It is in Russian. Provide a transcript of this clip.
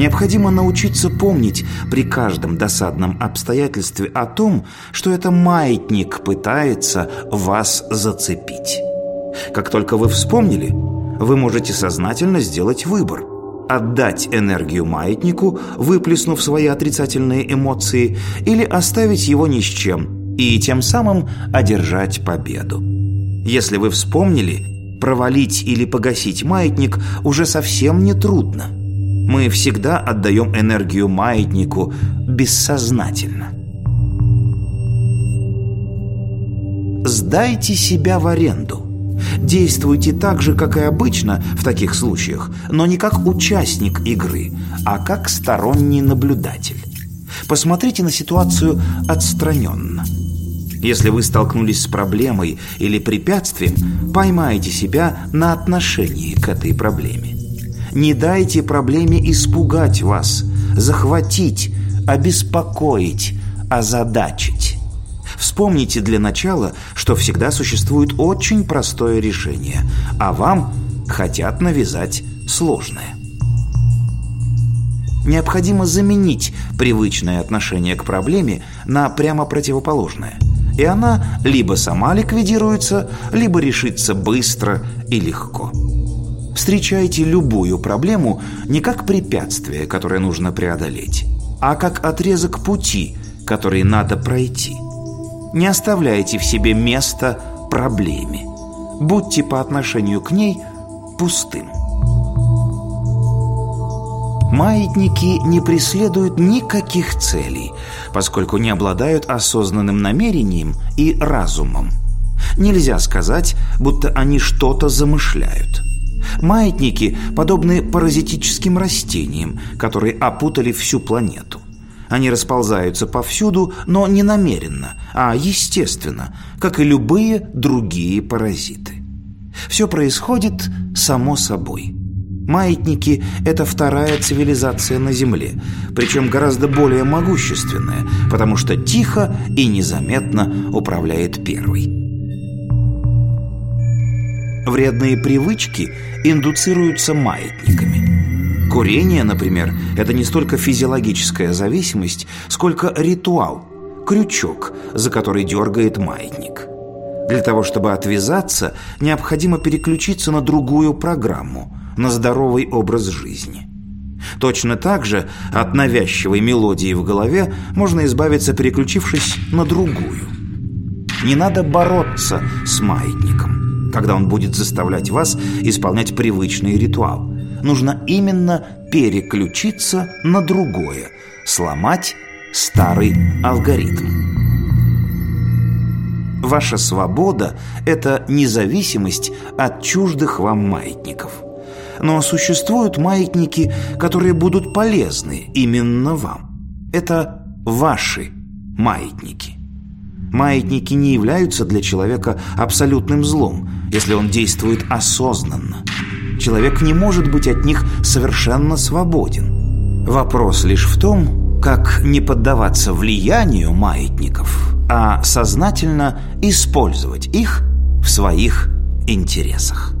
Необходимо научиться помнить при каждом досадном обстоятельстве о том, что это маятник пытается вас зацепить. Как только вы вспомнили, вы можете сознательно сделать выбор – отдать энергию маятнику, выплеснув свои отрицательные эмоции, или оставить его ни с чем и тем самым одержать победу. Если вы вспомнили, провалить или погасить маятник уже совсем не трудно. Мы всегда отдаем энергию маятнику бессознательно. Сдайте себя в аренду – Действуйте так же, как и обычно в таких случаях, но не как участник игры, а как сторонний наблюдатель. Посмотрите на ситуацию отстраненно. Если вы столкнулись с проблемой или препятствием, поймайте себя на отношении к этой проблеме. Не дайте проблеме испугать вас, захватить, обеспокоить, озадачить. Вспомните для начала, что всегда существует очень простое решение, а вам хотят навязать сложное. Необходимо заменить привычное отношение к проблеме на прямо противоположное. И она либо сама ликвидируется, либо решится быстро и легко. Встречайте любую проблему не как препятствие, которое нужно преодолеть, а как отрезок пути, который надо пройти – не оставляйте в себе места проблеме. Будьте по отношению к ней пустым. Маятники не преследуют никаких целей, поскольку не обладают осознанным намерением и разумом. Нельзя сказать, будто они что-то замышляют. Маятники подобны паразитическим растениям, которые опутали всю планету. Они расползаются повсюду, но не намеренно, а естественно, как и любые другие паразиты. Все происходит само собой. Маятники – это вторая цивилизация на Земле, причем гораздо более могущественная, потому что тихо и незаметно управляет первой. Вредные привычки индуцируются маятниками – Курение, например, это не столько физиологическая зависимость, сколько ритуал, крючок, за который дергает маятник. Для того, чтобы отвязаться, необходимо переключиться на другую программу, на здоровый образ жизни. Точно так же от навязчивой мелодии в голове можно избавиться, переключившись на другую. Не надо бороться с маятником, когда он будет заставлять вас исполнять привычный ритуал нужно именно переключиться на другое, сломать старый алгоритм. Ваша свобода – это независимость от чуждых вам маятников. Но существуют маятники, которые будут полезны именно вам. Это ваши маятники. Маятники не являются для человека абсолютным злом, если он действует осознанно – человек не может быть от них совершенно свободен. Вопрос лишь в том, как не поддаваться влиянию маятников, а сознательно использовать их в своих интересах.